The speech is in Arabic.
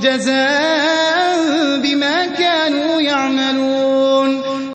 جزاء